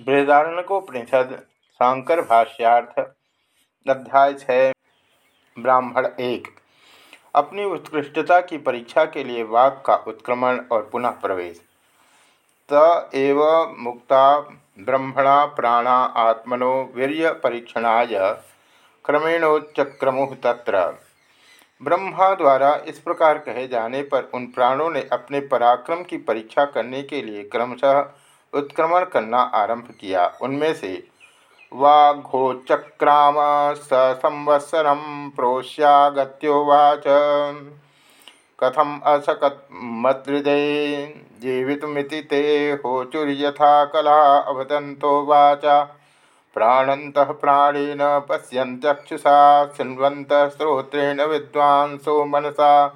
बृहदारण्यकोपनिषद शांकर भाष्यार्थ अध्याय छः ब्राह्मण एक। अपनी उत्कृष्टता की परीक्षा के लिए वाक का उत्क्रमण और पुनः प्रवेश। त एव मुक्ता ब्रह्मणा प्राणा आत्मनो वीर्य परीक्षणाय क्रमेणोच्चक्रमुह तत्र। ब्रह्मा द्वारा इस प्रकार कहे जाने पर उन प्राणों ने अपने पराक्रम की परीक्षा करने के लिए क्रमशः उत्क्रमण करना आरंभ किया। उनमें से वाघोचक्राम स संवत्सर प्रोश्यागत्योवाच कथम असकत मदृदे जीवितमिति ते होचुर्यथा कला अवदंतो वाचा। प्राणंत प्राणेन पश्यंचक्षुषा शृण्वंत श्रोत्रेण विद्वांसो मनसा।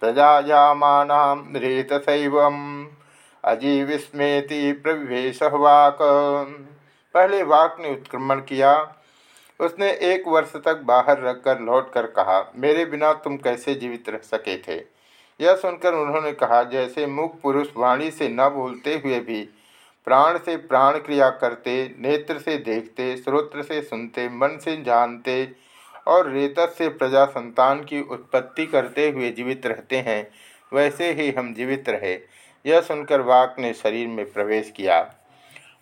प्रजायामानां रेतसैवम् अजीविस्मेति प्रवेश वाक। पहले वाक ने उत्क्रमण किया। उसने एक वर्ष तक बाहर रखकर लौटकर कहा, मेरे बिना तुम कैसे जीवित रह सके थे? यह सुनकर उन्होंने कहा, जैसे मुख पुरुष वाणी से न भूलते हुए भी प्राण से प्राण क्रिया करते, नेत्र से देखते श्रोत्र से सुनते, मन से जानते और रेतस से प्रजा संतान की उत्पत्ति करते हुए जीवित रहते हैं, वैसे ही हम जीवित रहे। यह सुनकर वाक ने शरीर में प्रवेश किया।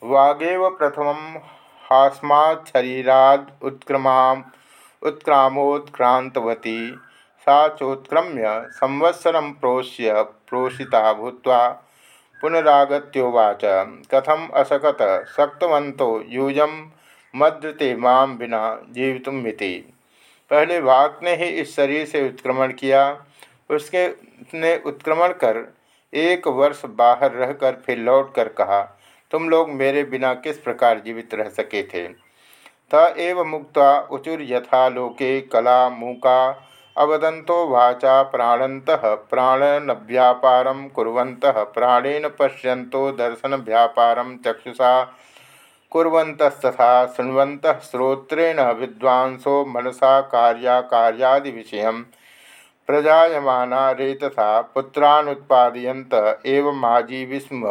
वागेव प्रथम हास्मात् शरीराद उत्क्रमा उत्क्रामोत्क्रांतवती सा चोत्क्रम्य संवत्सर प्रोश्य प्रोषिता भूत पुनरागत्योवाच कथम असकत शक्तवंतो यूज़ मद्रते माम बिना जीवितुमिति। पहले वाक ने ही इस शरीर से उत्क्रमण किया। उसके ने उत्क्रमण कर एक वर्ष बाहर रहकर फिर लौटकर कहा, तुम लोग मेरे बिना किस प्रकार जीवित रह सके थे? त एव मुक्ता उचुर यथा लोके कला मूका अवदंतो वाचा प्राणंत प्राणन व्यापारम कुरंत प्राणेन पश्यन्तो दर्शन व्यापारम चक्षुषा कुरंतस्तथा शुण्वत श्रोत्रेण विद्वांसो मनसा कार्या कार्यादि विषय प्रजायमाना रेतसा पुत्रानुत्पादयंत एवमाजीविस्म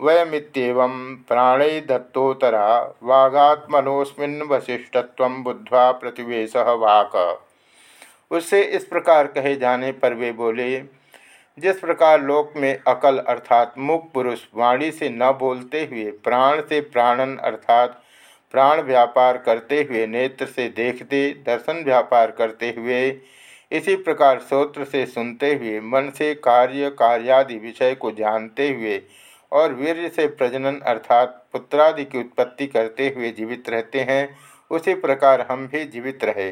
वयमित्येवं प्राणे दत्तोतरा वागात्मनोस्मिन् वशिष्ठत्व बुद्ध्वा प्रतिवेश वाक। उससे इस प्रकार कहे जाने पर वे बोले, जिस प्रकार लोक में अकल अर्थात मुख पुरुष वाणी से न बोलते हुए प्राण से प्राणन अर्थात प्राण व्यापार करते हुए नेत्र से देखते, दर्शन व्यापार करते हुए इसी प्रकार श्रोत्र से सुनते हुए, मन से कार्य, कार्यादि विषय को जानते हुए और वीर्य से प्रजनन अर्थात पुत्रादि की उत्पत्ति करते हुए जीवित रहते हैं, उसी प्रकार हम भी जीवित रहे।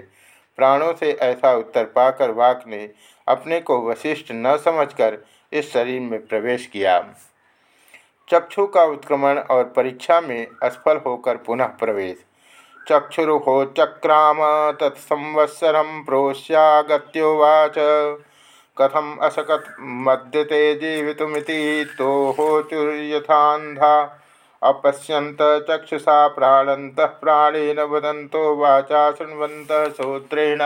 प्राणों से ऐसा उत्तर पाकर वाक ने अपने को वशिष्ठ न समझकर इस शरीर में प्रवेश किया। चक्षु का उत्क्रमण और परीक्षा में असफल होकर पुनः प्रवेश। चक्षुरुहो चक्राम तत्संवत्सर प्रोश्यागत्योवाच कथम असकत मद्यते जीवितुमिति तो होचुर्यथान्धा अपश्यंत चक्षुषा प्राणंत प्राणेन वदंतो वाचा शृण्वंत श्रोत्रेण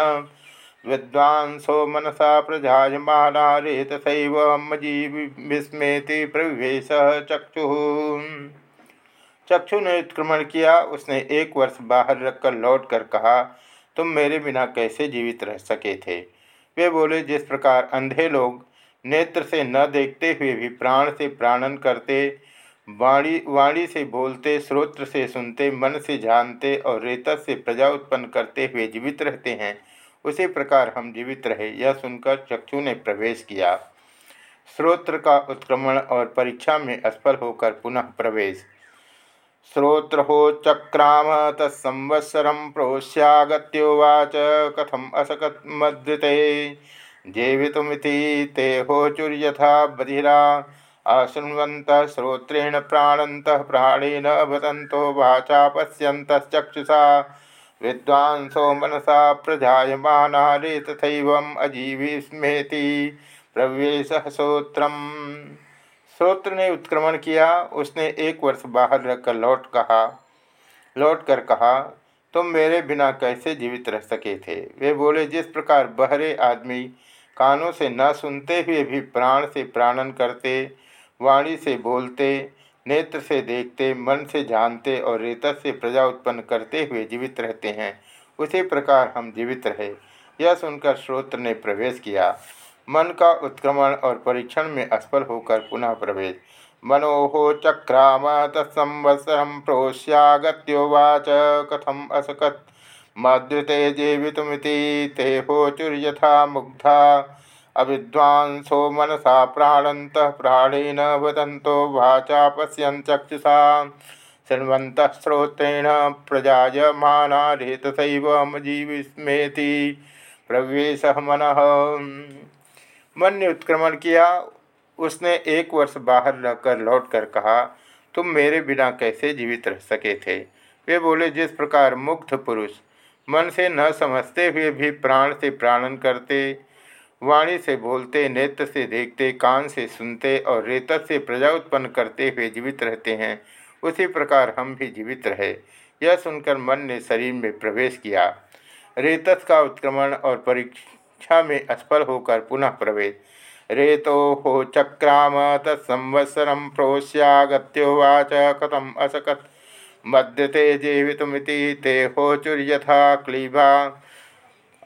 विद्वांसो मनसा प्रजायमाना रेतसैवमजीविस्मेति प्रवेश चक्षु। चक्षु ने उत्क्रमण किया। उसने एक वर्ष बाहर रखकर लौट कर कहा, तुम मेरे बिना कैसे जीवित रह सके थे? वे बोले, जिस प्रकार अंधे लोग नेत्र से न देखते हुए भी प्राण से प्राणन करते, वाणी वाणी से बोलते स्रोत्र से सुनते, मन से जानते और रेतस से प्रजा उत्पन्न करते हुए जीवित रहते हैं, उसी प्रकार हम जीवित रहे। यह सुनकर चक्षु ने प्रवेश किया। स्रोत्र का उत्क्रमण और परीक्षा में असफल होकर पुनः प्रवेश। श्रोत्रोचक्राम तत्संवत्सर प्रोश्यागत्योवाच कथम असकत्मद्रिते जीवितुमिति ते होचुर्यथा बधिरा। अशृण्वत श्रोत्रेण प्राणंत प्राणेन वदंतो वाचा पश्यन्तश्चक्षुषा विद्वांसो मनसा प्रजायमाना तथैवम् अजीविस्मेति प्रवेश श्रोत्रम् श्रोत्र ने उत्क्रमण किया, उसने एक वर्ष बाहर रखकर लौट कहा, लौट कर कहा, तुम मेरे बिना कैसे जीवित रह सके थे? वे बोले, जिस प्रकार बहरे आदमी कानों से न सुनते हुए भी प्राण से प्राणन करते, वाणी से बोलते, नेत्र से देखते, मन से जानते और रेतस से प्रजा उत्पन्न करते हुए जीवित रहते हैं, उसी प्रकार हम जीवित रहे। यह सुनकर श्रोत्र ने प्रवेश किया। मन का उत्क्रमण और परीक्षण में असफल होकर पुनः प्रवेश। मनोहो चक्राम तत्संवत्सर प्रोश्यागत्योवाच कथम असकत। मद्युते जीवितुमिति, ते होचुर्यथा मुग्धा। अविद्वांसो मनसा प्राणंत प्राणेन वदंतो वाचा पश्यन् चक्षुषा। शृण्वन्तः श्रोत्रेण प्रजायमानारेतसैवमजीविस्मेति प्रवेश मन मन ने उत्क्रमण किया। उसने एक वर्ष बाहर रहकर लौट कर कहा, तुम मेरे बिना कैसे जीवित रह सके थे? वे बोले, जिस प्रकार मुग्ध पुरुष मन से न समझते हुए भी प्राण से प्राणन करते, वाणी से बोलते, नेत्र से देखते, कान से सुनते और रेतस से प्रजा उत्पन्न करते हुए जीवित रहते हैं, उसी प्रकार हम भी जीवित रहे। यह सुनकर मन ने शरीर में प्रवेश किया। रेतस का उत्क्रमण और परीक्षा में असफल होकर पुनः प्रवेश। रेतो हो चक्राम, तत्संवत्सर प्रोश्यागत्योवाच कथम असकत। मद्यते जीवितुमिति ते होचुर्यथा क्लीबा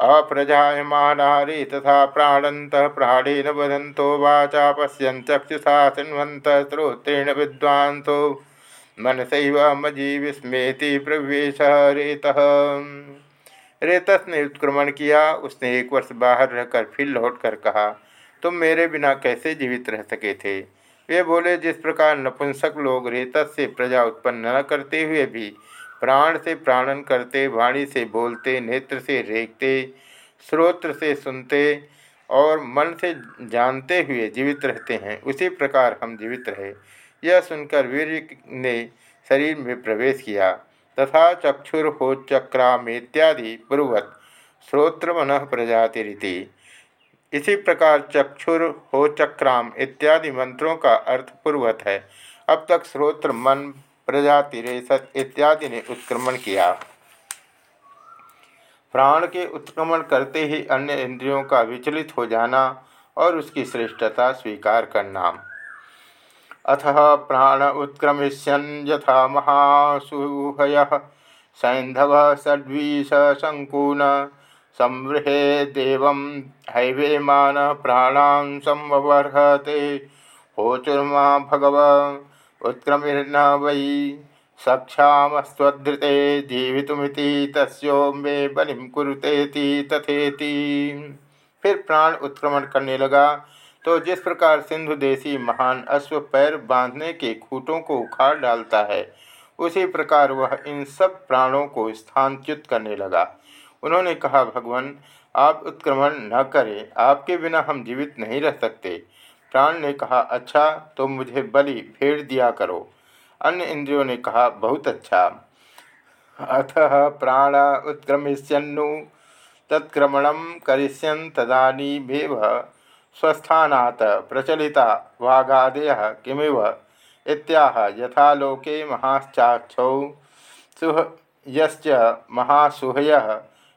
अप्रजायमानारी तथा प्राणंत प्राणेन वदंतो वाचा, पश्यन् चक्षुषा शृण्वन्त श्रोत्रेण विद्वांसो। मनसैव मजी विस्मेति प्रवेश रेत। रेतस ने उत्क्रमण किया। उसने एक वर्ष बाहर रहकर फिर लौटकर कहा, तुम मेरे बिना कैसे जीवित रह सके थे? वे बोले, जिस प्रकार नपुंसक लोग रेतस से प्रजा उत्पन्न न करते हुए भी प्राण से प्राणन करते, वाणी से बोलते, नेत्र से रेखते, स्रोत्र से सुनते और मन से जानते हुए जीवित रहते हैं, उसी प्रकार हम जीवित रहे। यह सुनकर वीर ने शरीर में प्रवेश किया। तथा चक्षुर इत्यादि पूर्वत श्रोत्र मन प्रजाति रीति इसी प्रकार चक्षुर हो चक्राम इत्यादि मंत्रों का अर्थ पूर्वत है। अब तक श्रोत्र, मन, प्रजाति रेसत इत्यादि ने उत्क्रमण किया। प्राण के उत्क्रमण करते ही अन्य इंद्रियों का विचलित हो जाना और उसकी श्रेष्ठता स्वीकार करना। अथ प्राण उत्क्रमिष्यन महासुहय। सैंधव सद्वीष संकून संवृहे देव हैवेमान प्राणां संवर्हते। होचुर्मा भगव उत्क्रमिर्न वै सक्षामस्वधृते जीवितुमिति तस्ो मे बलिम कुरुतेति तथेति। फिर प्राण उत्क्रमण करने लगा। तो जिस प्रकार सिंधु देशी महान अश्व पैर बांधने के खूटों को उखाड़ डालता है, उसी प्रकार वह इन सब प्राणों को स्थानच्युत करने लगा। उन्होंने कहा, भगवान, आप उत्क्रमण न करें, आपके बिना हम जीवित नहीं रह सकते। प्राण ने कहा अच्छा तो मुझे बलि फेर दिया करो। अन्य इंद्रियों ने कहा, बहुत अच्छा। अथ प्राण उत्क्रमिष्यन्नु, तत्क्रमण करिष्यन तदानीमेव। स्वस्थानात् प्रचलिता वागादय किमिव इत्याह यथा लोके महाश्चाक्षौ सुह यश्च महासुहय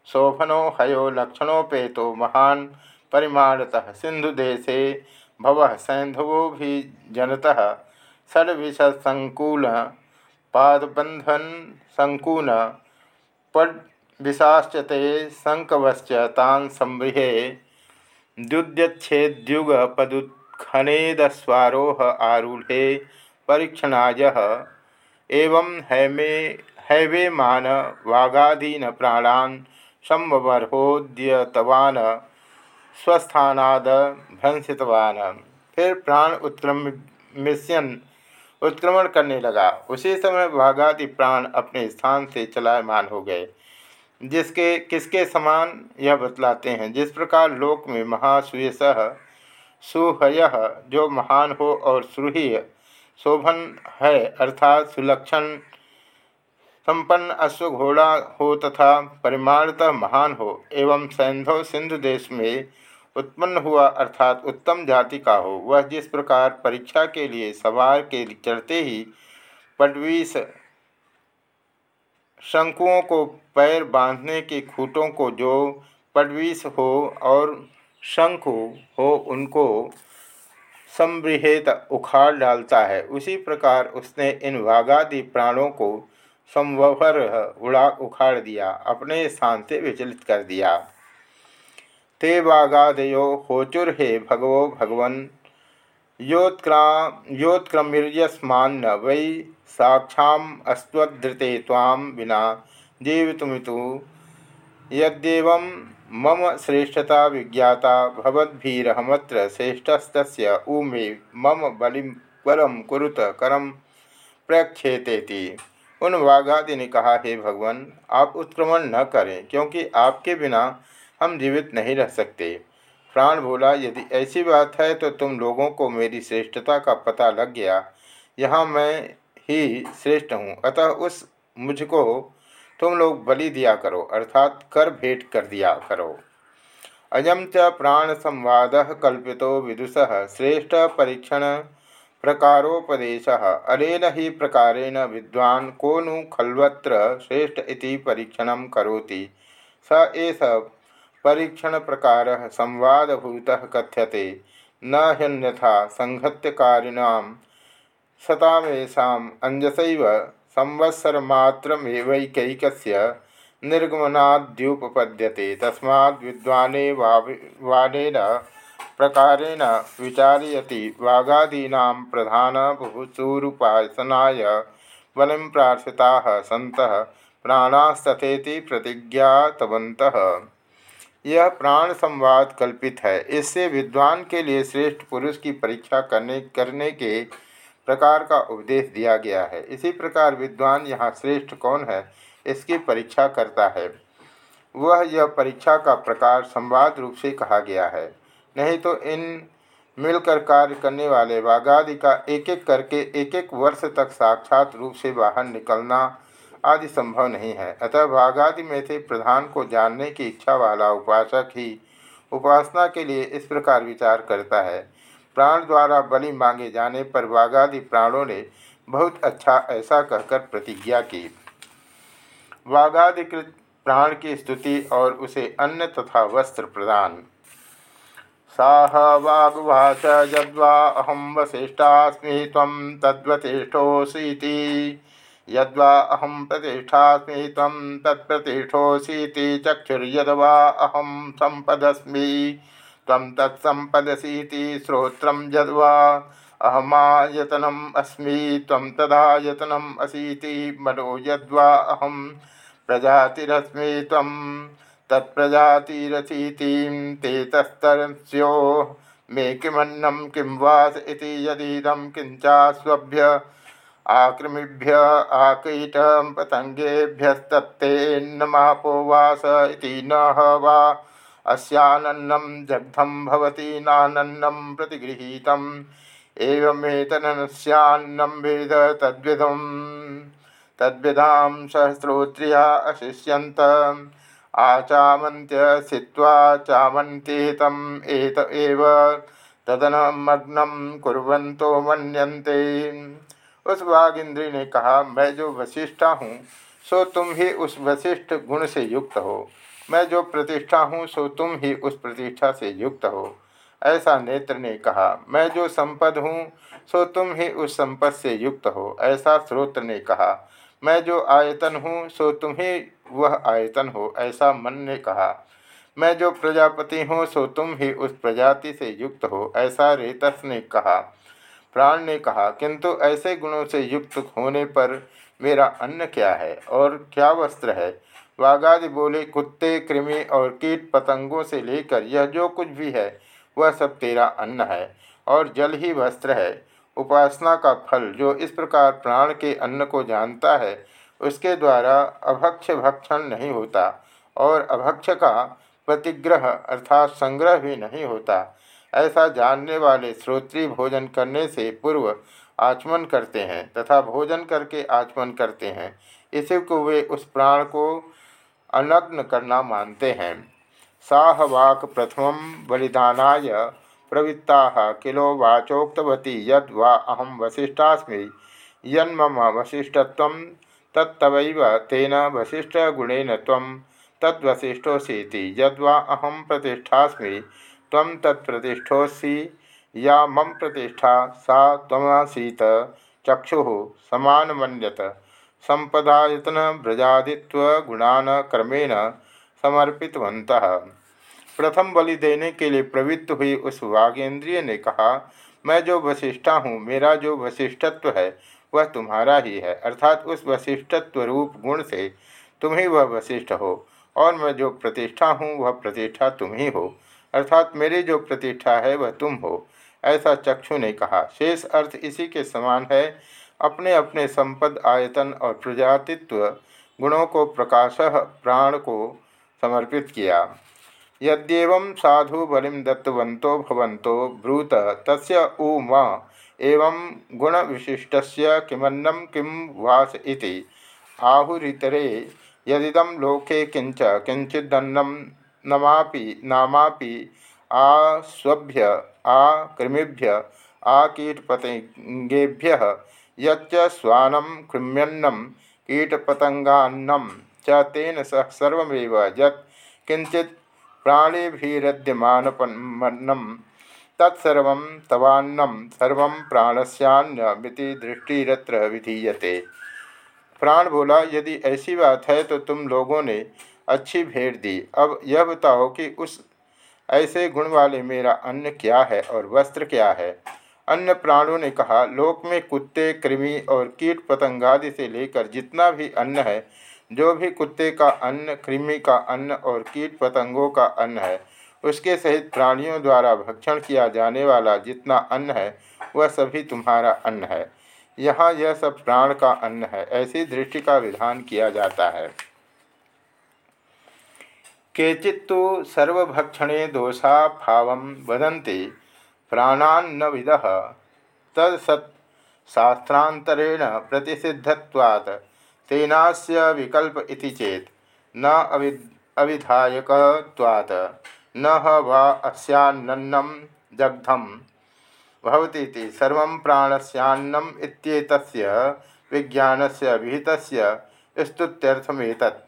शोभनो हयो लक्षणोपेतो महान परिमाणतः सिंधुदेशे भव सैंधवो भी जनतः षड्विशंकूल पादबंधन संकून पड विशाश्चते संकवश्च तान संबृहे द्युद्यच्छेद्युगपदुत्खनेदस्वारोह आरूढ़े परीक्षणाय एवं हैमे हैवेमान वागाधीन प्राणान संवर्होद्यतवान स्वस्थानाद भ्रंसितवान। फिर प्राण उत्क्रमिष्यन उत्क्रमण करने लगा। उसी समय भागादि प्राण अपने स्थान से चलायमान हो गए। जिसके, किसके समान यह बतलाते हैं। जिस प्रकार लोक में महासुयस सुहय, जो महान हो और सुरही शोभन है, अर्थात सुलक्षण संपन्न अश्व घोड़ा हो तथा परिमाणतः महान हो, एवं सैंधव सिंधु देश में उत्पन्न हुआ, अर्थात उत्तम जाति का हो, वह जिस प्रकार परीक्षा के लिए सवार के चढ़ते ही पडवीस शंकुओं को पैर बांधने के खूटों को जो पडवीस हो और शंकु हो, उनको संबृहेत उखाड़ डालता है। उसी प्रकार उसने इन वाघादि प्राणों को संवहर उड़ा उखाड़ दिया, अपने स्थान से विचलित कर दिया। ते वागादयो होचुर हे भगवो भगवन योत्क्रा योत्क्रमिर्यस्मान्न वै साक्षाम अस्त्वधृते ताम विना जीवितुमितु। यद्यव मम श्रेष्ठता विज्ञाता भवद्भिरहमत्र श्रेष्ठस्त उ मे मम बलि बलम कुरुत करम प्रक्षेतेति। उन वाघादि ने कहा, हे भगवान, आप उत्क्रमण न करें, क्योंकि आपके बिना हम जीवित नहीं रह सकते। प्राण बोला यदि ऐसी बात है तो तुम लोगों को मेरी श्रेष्ठता का पता लग गया। यहाँ मैं ही श्रेष्ठ हूँ। अतः उस मुझको तुम लोग बलि दिया करो, अर्थात कर भेंट कर दिया करो। अयम च प्राण संवाद कल्पितो विदुष, श्रेष्ठ परीक्षण प्रकारोपदेश। अनेन ही प्रकारेण विद्वान को नु खल्वत्र श्रेष्ठ इति परीक्षण करोति। स एष परीक्षण प्रकार संवादभूत कथ्यते। न ह्यन्यथा संहत्यकारिणां सतामेषा अंजसैव संवत्सरमात्रमेवैकैक निर्गमनाद्युपपद्यते। तस्मा विद्वाने प्रकारेण विचारयति वागादीना प्रधान बुभुचूरुपासनाय बलिं प्रार्थिता सत प्राणास्तथेति प्रतिज्ञातवन्तः। यह प्राण संवाद कल्पित है। इससे विद्वान के लिए श्रेष्ठ पुरुष की परीक्षा करने करने के प्रकार का उपदेश दिया गया है। इसी प्रकार विद्वान यहाँ श्रेष्ठ कौन है? इसकी परीक्षा करता है। वह यह परीक्षा का प्रकार संवाद रूप से कहा गया है। नहीं तो इन मिलकर कार्य करने वाले वाघादि का एक एक करके एक एक वर्ष तक साक्षात रूप से बाहर निकलना आदि संभव नहीं है। अतः वाघादि में से प्रधान को जानने की इच्छा वाला उपासक ही उपासना के लिए इस प्रकार विचार करता है। प्राण द्वारा बलि मांगे जाने पर वाघादि प्राणों ने बहुत अच्छा ऐसा कहकर प्रतिज्ञा की। वाघाधिकृत प्राण की स्तुति और उसे अन्न तथा वस्त्र प्रदान। साह वागवाच यद्वा अहम वशिष्ठास्मी तम तद्वतिष्ठोसीति यद्वा अहम प्रतिष्ठास्मी तम तत्प्रतिष्ठोसीति चक्षुर्यद्वा अहम संपदस्मी तम तत्सपदसीति श्रोत्रम यद्वा अहमायतनम अस्मी। तम तदायतनम असीति मनो यद्वा अहम प्रजातिरस्मी। तम तत्प्रजातिरसीति ते तस्तरस्यो मे किमन्नम किं वास इति किंचास्वभ्य आकृमिभ्य आकीट पतंगेभ्यस्तत्तेन्नमापोवास इति न वा। अस्यानन्नं जग्धं भवति नानन्नं प्रतिगृहीतम् एवमेतनस्यान्नं वेद तद्विधं तद्विधां सहस्रोत्रिया अशिष्यन्त। आचामन्त्य स्थित्वा चामन्त्येतम् एत एव। तदनमग्नं कुर्वन्तो उस वाघ इंद्री ने कहा, मैं जो वशिष्ठा हूँ, सो तुम ही उस वशिष्ठ गुण से युक्त हो। मैं जो प्रतिष्ठा हूँ, सो तुम ही उस प्रतिष्ठा से युक्त हो। ऐसा नेत्र ने कहा, मैं जो संपद हूँ, सो तुम ही उस संपद से युक्त हो। ऐसा श्रोत्र ने कहा, मैं जो आयतन हूँ, सो तुम ही वह आयतन हो। ऐसा मन ने कहा, मैं जो प्रजापति हूँ, सो तुम ही उस प्रजाति से युक्त हो। ऐसा रेतस ने कहा प्राण ने कहा, किंतु ऐसे गुणों से युक्त होने पर मेरा अन्न क्या है और क्या वस्त्र है? वाघादि बोले, कुत्ते, कृमि और कीट पतंगों से लेकर यह जो कुछ भी है, वह सब तेरा अन्न है और जल ही वस्त्र है। उपासना का फल जो इस प्रकार प्राण के अन्न को जानता है, उसके द्वारा अभक्ष भक्षण नहीं होता और अभक्ष का प्रतिग्रह अर्थात संग्रह भी नहीं होता। ऐसा जानने वाले श्रोत्री भोजन करने से पूर्व आचमन करते हैं तथा भोजन करके आचमन करते हैं। इसी को वे उस प्राण को अनग्न करना मानते हैं। साहवाक प्रथम बलिदानाय प्रवृत्ता किलो वाचोक्तवती यद वा अहम वशिष्ठास्मी यन्म वशिष्ठत्व तत्तवैव तेन वशिष्ठगुणेन तम तद्वशिष्ठोसीति यद्वा अहम प्रतिष्ठास्मी तम तत्प्रतिष्ठोसी या मम प्रतिष्ठा सा तमासीत चक्षु समान मनत संपदायतन व्रजादित्व गुणान क्रमेण समर्पितवंतः प्रथम बलि देने के लिए प्रवृत्त हुई उस वागेंद्रिय ने कहा, मैं जो वशिष्ठा हूँ, मेरा जो वशिष्ठत्व है, वह तुम्हारा ही है। अर्थात उस वशिष्ठत्व रूप गुण से तुम ही वह वशिष्ठ हो। और मैं जो प्रतिष्ठा हूँ, वह प्रतिष्ठा तुम ही हो। अर्थात मेरी जो प्रतिष्ठा है, वह तुम हो, ऐसा चक्षु ने कहा। शेष अर्थ इसी के समान है। अपने अपने संपद, आयतन और प्रजातित्व गुणों को प्रकाश, प्राण को समर्पित किया। यद्यव साधु बलिम दत्तवंतो भवंतो ब्रूत, तस्य म एवं गुण विशिष्ट किमन्नम किम वास इति। आहुरीतरे यदिदम लोके किंच किंचिदन्नम नमापि, नामापि, आस्वभ्य, आकृमिभ्य, आकीटपतंगेभ्य, यच्च स्वानं कृम्यन्नं, कीटपतंगान्नं च तेन सह सर्वमेव यत् किंचित प्राणिभिरद्यमानपन्नम तत्सर्व तवान्नम सर्व दृष्टिरत्र विधीयते। प्राण बोला यदि ऐसी बात है तो तुम लोगों ने अच्छी भेंट दी। अब यह बताओ कि उस ऐसे गुण वाले मेरा अन्न क्या है और वस्त्र क्या है? अन्य प्राणों ने कहा, लोक में कुत्ते, कृमि और कीट पतंगादि से लेकर जितना भी अन्न है, जो भी कुत्ते का अन्न, कृमि का अन्न और कीट पतंगों का अन्न है, उसके सहित प्राणियों द्वारा भक्षण किया जाने वाला जितना अन्न है, वह सभी तुम्हारा अन्न है। यहाँ यह सब प्राण का अन्न है, ऐसी दृष्टि का विधान किया जाता है। केचित्तु सर्वभक्षणे दोषा भाव वदन्ति प्राणान्न विद तत्सत् शास्त्रांतरेण प्रतिषिद्धत्वात् तेनास्य विकल्प इति चेत, न अवि, अविधायकत्वात्। न वा दग्धम भवती सर्व प्राणस्यान्नम इत्येतस्य विज्ञानस्य विहितस्य स्तुत्यर्थमेतत्।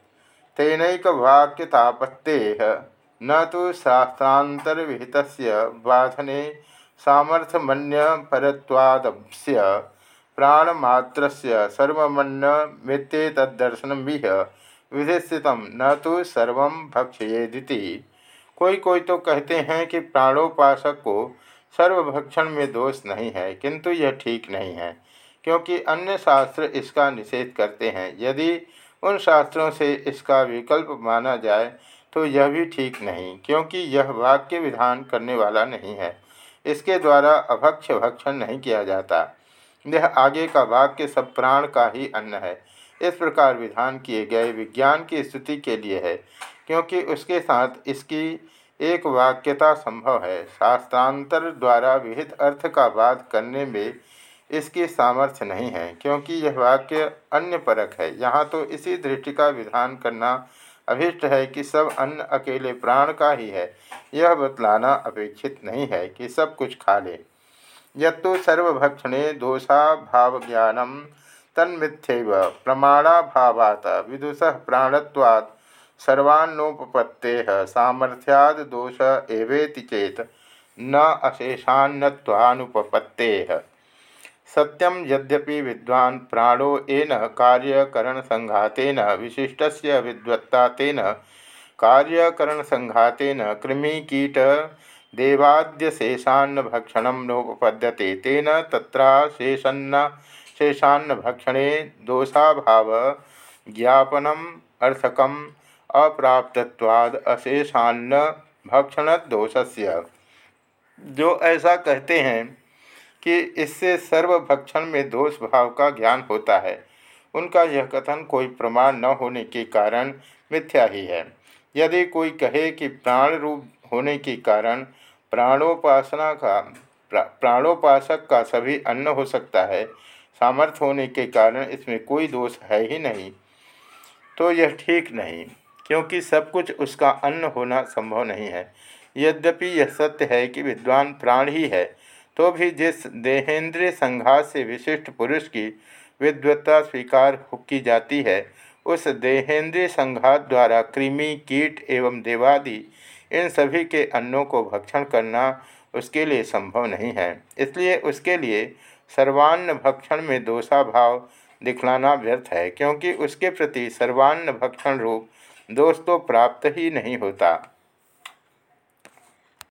तेनैकवाक्यतापत्तेः न तो शास्त्रांतर्विहितस्य बाधने सामर्थ्यमन्यपरत्वादस्य प्राणमात्र सर्वमन्न मित्ते तदर्शन विह विधिस्थित न तो सर्व भक्षयेदिति। कोई कोई तो कहते हैं कि प्राणोपासक को सर्वभक्षण में दोष नहीं है, किंतु यह ठीक नहीं है, क्योंकि अन्य शास्त्र इसका निषेध करते हैं। यदि उन शास्त्रों से इसका विकल्प माना जाए तो यह भी ठीक नहीं, क्योंकि यह वाक्य विधान करने वाला नहीं है। इसके द्वारा अभक्ष भक्षण नहीं किया जाता। यह आगे का वाक्य सब प्राण का ही अन्न है। इस प्रकार विधान किए गए विज्ञान की स्तुति के लिए है, क्योंकि उसके साथ इसकी एक वाक्यता संभव है। शास्त्रांतर द्वारा विहित अर्थ का बात करने में इसकी सामर्थ्य नहीं है, क्योंकि यह वाक्य अन्य परक है। यहाँ तो इसी दृष्टि का विधान करना अभिष्ट है कि सब अन्न अकेले प्राण का ही है। यह बतलाना अपेक्षित नहीं है कि सब कुछ खा ले। यत्तु सर्वभक्षणे दोषा भाव ज्ञानम तन्मिथ्यव प्रमाणाभावात विदुष प्राणत्वात् सर्वान्नोपत्ते सामर्थ्याद दोष एवेति चेत न अशेषान्नत्वानुपपत्ते। सत्यम यद्यपि विद्वान् प्राणो येन कार्यकरणसंघातेन, विशिष्टस्य विद्वत्ता तेन कार्यकरणसंघातेन कृमिकीट देवाद्यशेषान्न भक्षण नोपपद्यते, तेन तत्राशेषन्न शेषान्न भक्षणे दोषाभाव ज्ञापनम अर्थकम अप्राप्तवाद अशेषान्न भक्षण दोषस्य जो ऐसा कहते हैं कि इससे सर्वभक्षण में दोष भाव का ज्ञान होता है। उनका यह कथन कोई प्रमाण न होने के कारण मिथ्या ही है। यदि कोई कहे कि प्राण रूप होने के कारण प्राणोपासना का प्राणोपासक का सभी अन्न हो सकता है, सामर्थ्य होने के कारण इसमें कोई दोष है ही नहीं तो यह ठीक नहीं, क्योंकि सब कुछ उसका अन्न होना संभव नहीं है। यद्यपि यह सत्य है कि विद्वान प्राण ही है तो भी जिस देहेंद्रिय संघात से विशिष्ट पुरुष की विद्वत्ता स्वीकार की जाती है, उस देहेंद्रिय संघात द्वारा कृमि, कीट एवं देवादि इन सभी के अन्नों को भक्षण करना उसके लिए संभव नहीं है। इसलिए उसके लिए सर्वान्न भक्षण में दोषाभाव दिखलाना व्यर्थ है, क्योंकि उसके प्रति सर्वान्न भक्षण रूप दोष तो प्राप्त ही नहीं होता।